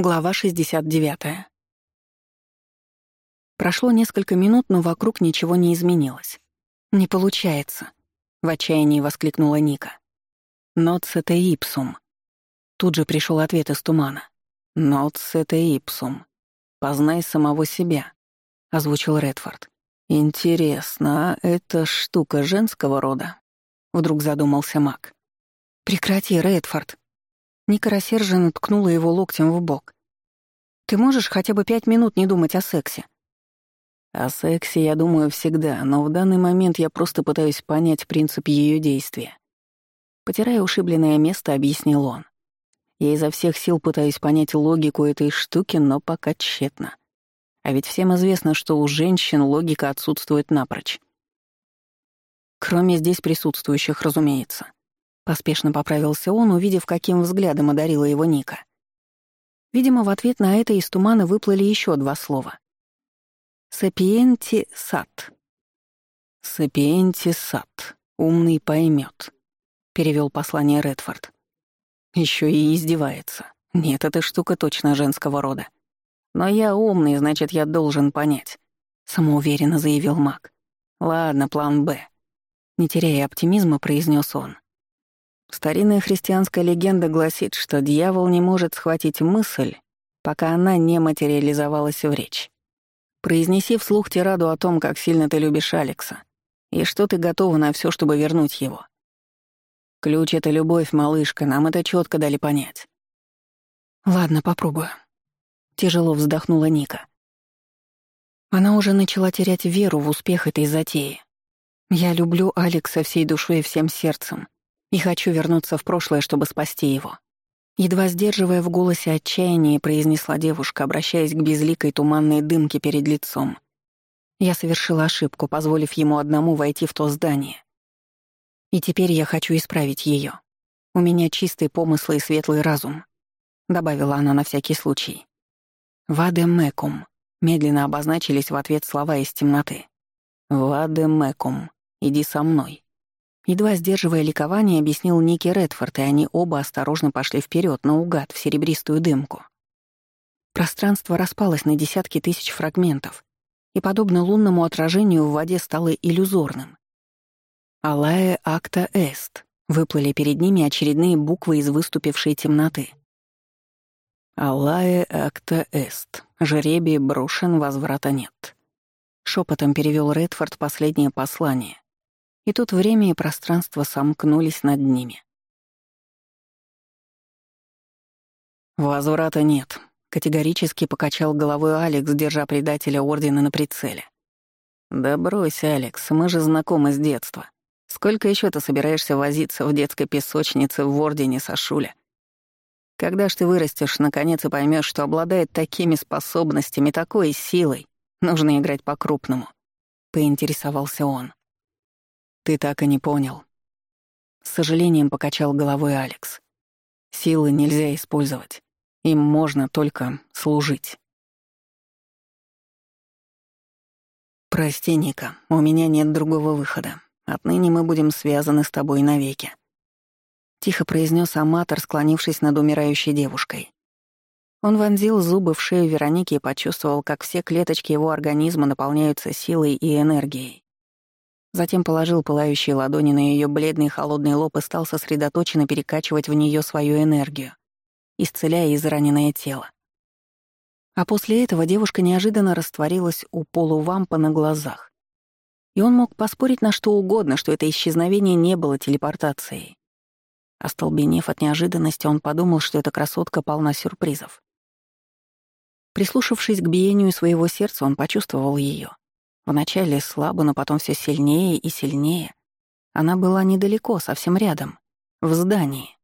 Глава 69. Прошло несколько минут, но вокруг ничего не изменилось. «Не получается», — в отчаянии воскликнула Ника. «Nosce te ipsum». Тут же пришел ответ из тумана. «Nosce te ipsum. Познай самого себя», — озвучил Редфорд. «Интересно, а это штука женского рода?» Вдруг задумался Мак. «Прекрати, Редфорд», Ника рассерженно ткнула его локтем в бок. Ты можешь хотя бы пять минут не думать о сексе?» «О сексе я думаю всегда, но в данный момент я просто пытаюсь понять принцип ее действия». Потирая ушибленное место, объяснил он. «Я изо всех сил пытаюсь понять логику этой штуки, но пока тщетно. А ведь всем известно, что у женщин логика отсутствует напрочь. Кроме здесь присутствующих, разумеется». Поспешно поправился он, увидев, каким взглядом одарила его Ника. Видимо, в ответ на это из тумана выплыли еще два слова. «Сапиенти сад». «Сапиенти сад. Умный поймет», — перевел послание Редфорд. Еще и издевается. Нет, эта штука точно женского рода. Но я умный, значит, я должен понять, самоуверенно заявил Мак. Ладно, план Б. Не теряя оптимизма, произнес он. Старинная христианская легенда гласит, что дьявол не может схватить мысль, пока она не материализовалась в речь. Произнеси вслух тираду о том, как сильно ты любишь Алекса, и что ты готова на все, чтобы вернуть его. Ключ — это любовь, малышка, нам это четко дали понять. Ладно, попробую. Тяжело вздохнула Ника. Она уже начала терять веру в успех этой затеи. Я люблю Алекса всей душой и всем сердцем и хочу вернуться в прошлое, чтобы спасти его». Едва сдерживая в голосе отчаяние, произнесла девушка, обращаясь к безликой туманной дымке перед лицом. Я совершила ошибку, позволив ему одному войти в то здание. И теперь я хочу исправить ее. У меня чистые помыслы и светлый разум», — добавила она на всякий случай. «Ваде мекум», — медленно обозначились в ответ слова из темноты. «Ваде мекум, иди со мной», Едва сдерживая ликование, объяснил Ники Редфорд, и они оба осторожно пошли вперед наугад, в серебристую дымку. Пространство распалось на десятки тысяч фрагментов, и, подобно лунному отражению, в воде стало иллюзорным. «Алая акта эст» выплыли перед ними очередные буквы из выступившей темноты. «Алая акта эст. Жребий брошен, возврата нет». Шепотом перевел Редфорд последнее послание, и тут время и пространство сомкнулись над ними. «Возврата нет», — категорически покачал головой Алекс, держа предателя Ордена на прицеле. «Да брось, Алекс, мы же знакомы с детства. Сколько еще ты собираешься возиться в детской песочнице в Ордене Сашуля? Когда ж ты вырастешь, наконец, и поймешь, что обладает такими способностями, такой силой, нужно играть по-крупному», — поинтересовался он. «Ты так и не понял». С сожалением покачал головой Алекс. «Силы нельзя использовать. Им можно только служить». «Прости, Ника, у меня нет другого выхода. Отныне мы будем связаны с тобой навеки», — тихо произнес аматор, склонившись над умирающей девушкой. Он вонзил зубы в шею Вероники и почувствовал, как все клеточки его организма наполняются силой и энергией. Затем положил пылающие ладони на ее бледный холодный лоб и стал сосредоточенно перекачивать в нее свою энергию, исцеляя израненное тело. А после этого девушка неожиданно растворилась у полувампа на глазах. И он мог поспорить на что угодно, что это исчезновение не было телепортацией. Остолбенев от неожиданности, он подумал, что эта красотка полна сюрпризов. Прислушавшись к биению своего сердца, он почувствовал ее. Вначале слабо, но потом все сильнее и сильнее. Она была недалеко, совсем рядом, в здании.